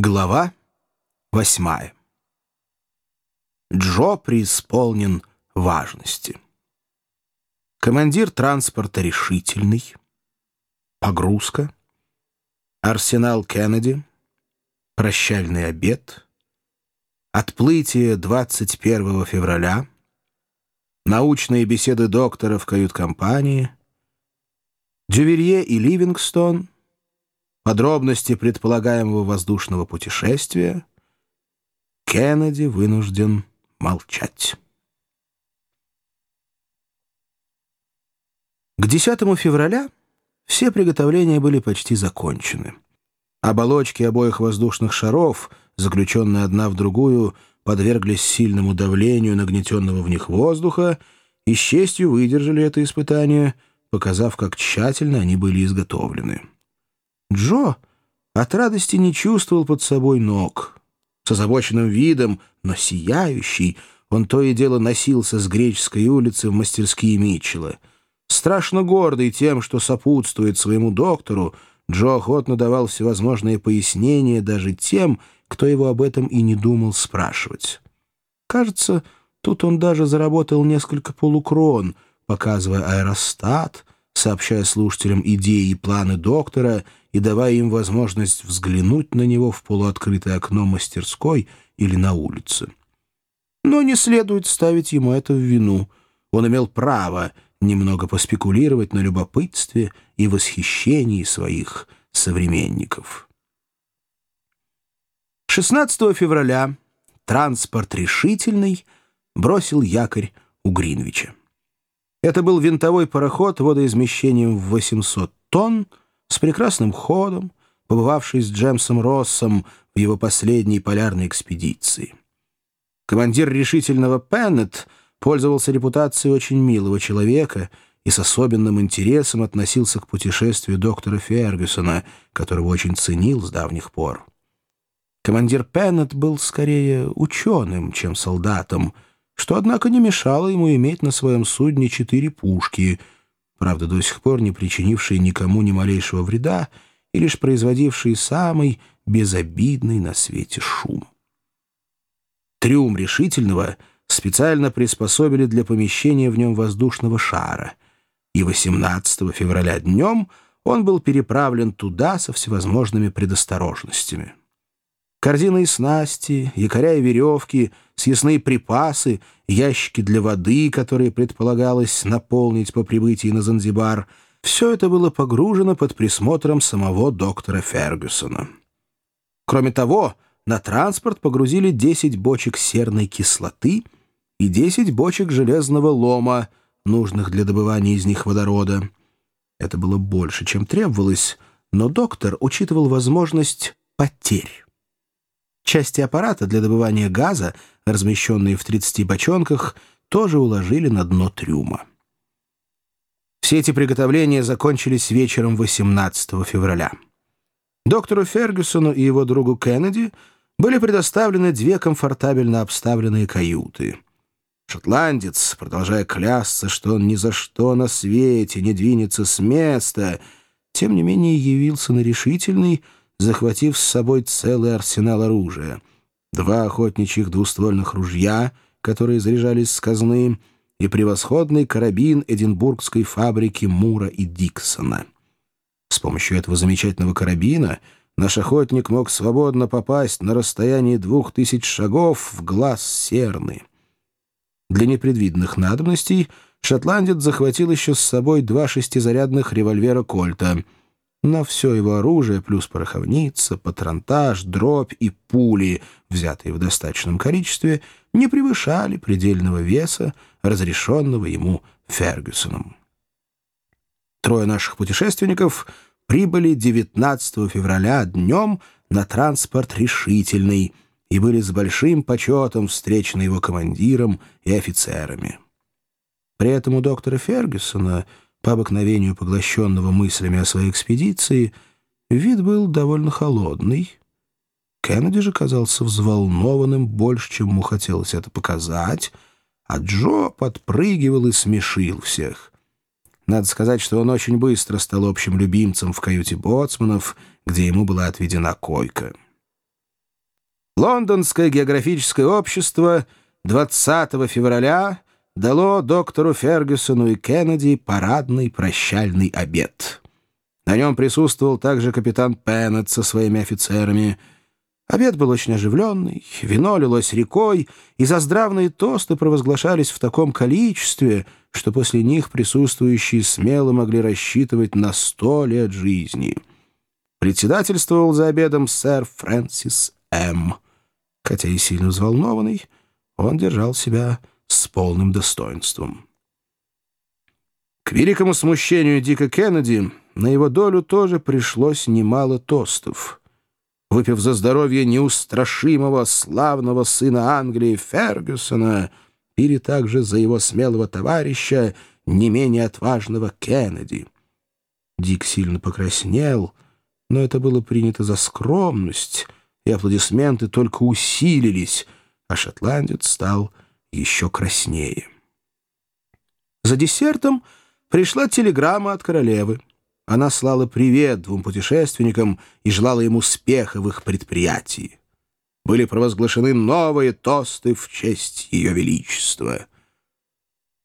Глава восьмая. Джо преисполнен важности. Командир транспорта решительный. Погрузка. Арсенал Кеннеди. Прощальный обед. Отплытие 21 февраля. Научные беседы доктора в кают-компании. Дюверье и Ливингстон — Подробности предполагаемого воздушного путешествия Кеннеди вынужден молчать. К 10 февраля все приготовления были почти закончены. Оболочки обоих воздушных шаров, заключенные одна в другую, подверглись сильному давлению нагнетенного в них воздуха и с честью выдержали это испытание, показав, как тщательно они были изготовлены. Джо от радости не чувствовал под собой ног. С озабоченным видом, но сияющий, он то и дело носился с греческой улицы в мастерские Митчелла. Страшно гордый тем, что сопутствует своему доктору, Джо охотно давал всевозможные пояснения даже тем, кто его об этом и не думал спрашивать. Кажется, тут он даже заработал несколько полукрон, показывая аэростат, сообщая слушателям идеи и планы доктора и давая им возможность взглянуть на него в полуоткрытое окно мастерской или на улице. Но не следует ставить ему это в вину. Он имел право немного поспекулировать на любопытстве и восхищении своих современников. 16 февраля транспорт решительный бросил якорь у Гринвича. Это был винтовой пароход водоизмещением в 800 тонн с прекрасным ходом, побывавший с Джемсом Россом в его последней полярной экспедиции. Командир решительного Пеннет пользовался репутацией очень милого человека и с особенным интересом относился к путешествию доктора Фергюсона, которого очень ценил с давних пор. Командир Пеннет был скорее ученым, чем солдатом — что, однако, не мешало ему иметь на своем судне четыре пушки, правда, до сих пор не причинившие никому ни малейшего вреда и лишь производившие самый безобидный на свете шум. Трюм решительного специально приспособили для помещения в нем воздушного шара, и 18 февраля днем он был переправлен туда со всевозможными предосторожностями. Корзины и снасти, якоря и веревки, съестные припасы, ящики для воды, которые предполагалось наполнить по прибытии на Занзибар — все это было погружено под присмотром самого доктора Фергюсона. Кроме того, на транспорт погрузили 10 бочек серной кислоты и 10 бочек железного лома, нужных для добывания из них водорода. Это было больше, чем требовалось, но доктор учитывал возможность потерь. Части аппарата для добывания газа, размещенные в 30 бочонках, тоже уложили на дно трюма. Все эти приготовления закончились вечером 18 февраля. Доктору Фергюсону и его другу Кеннеди были предоставлены две комфортабельно обставленные каюты. Шотландец, продолжая клясться, что он ни за что на свете не двинется с места, тем не менее явился на решительный, захватив с собой целый арсенал оружия. Два охотничьих двуствольных ружья, которые заряжались с казны, и превосходный карабин эдинбургской фабрики Мура и Диксона. С помощью этого замечательного карабина наш охотник мог свободно попасть на расстоянии двух тысяч шагов в глаз серны. Для непредвиденных надобностей шотландец захватил еще с собой два шестизарядных револьвера «Кольта», но все его оружие, плюс пороховница, патронтаж, дробь и пули, взятые в достаточном количестве, не превышали предельного веса, разрешенного ему Фергюсоном. Трое наших путешественников прибыли 19 февраля днем на транспорт «Решительный» и были с большим почетом встречены его командиром и офицерами. При этом у доктора Фергюсона — по обыкновению поглощенного мыслями о своей экспедиции, вид был довольно холодный. Кеннеди же казался взволнованным больше, чем ему хотелось это показать, а Джо подпрыгивал и смешил всех. Надо сказать, что он очень быстро стал общим любимцем в каюте боцманов, где ему была отведена койка. Лондонское географическое общество 20 февраля дало доктору Фергюсону и Кеннеди парадный прощальный обед. На нем присутствовал также капитан Пеннет со своими офицерами. Обед был очень оживленный, вино лилось рекой, и заздравные тосты провозглашались в таком количестве, что после них присутствующие смело могли рассчитывать на сто лет жизни. Председательствовал за обедом сэр Фрэнсис М., Хотя и сильно взволнованный, он держал себя с полным достоинством. К великому смущению Дика Кеннеди на его долю тоже пришлось немало тостов. Выпив за здоровье неустрашимого славного сына Англии Фергюсона, пили также за его смелого товарища, не менее отважного Кеннеди. Дик сильно покраснел, но это было принято за скромность — и аплодисменты только усилились, а шотландец стал еще краснее. За десертом пришла телеграмма от королевы. Она слала привет двум путешественникам и желала им успеха в их предприятии. Были провозглашены новые тосты в честь ее величества.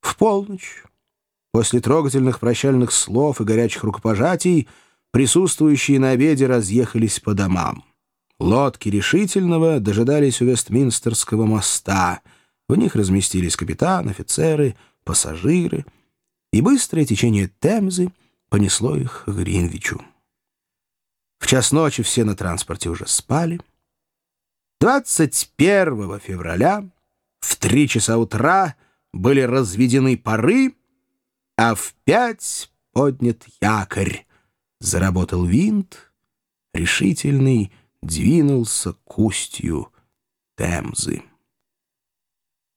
В полночь, после трогательных прощальных слов и горячих рукопожатий, присутствующие на обеде разъехались по домам. Лодки решительного дожидались у Вестминстерского моста. В них разместились капитан, офицеры, пассажиры, и быстрое течение Темзы понесло их к Гринвичу. В час ночи все на транспорте уже спали. 21 февраля в три часа утра были разведены пары, а в пять поднят якорь. Заработал винт, решительный, двинулся к устью Темзы.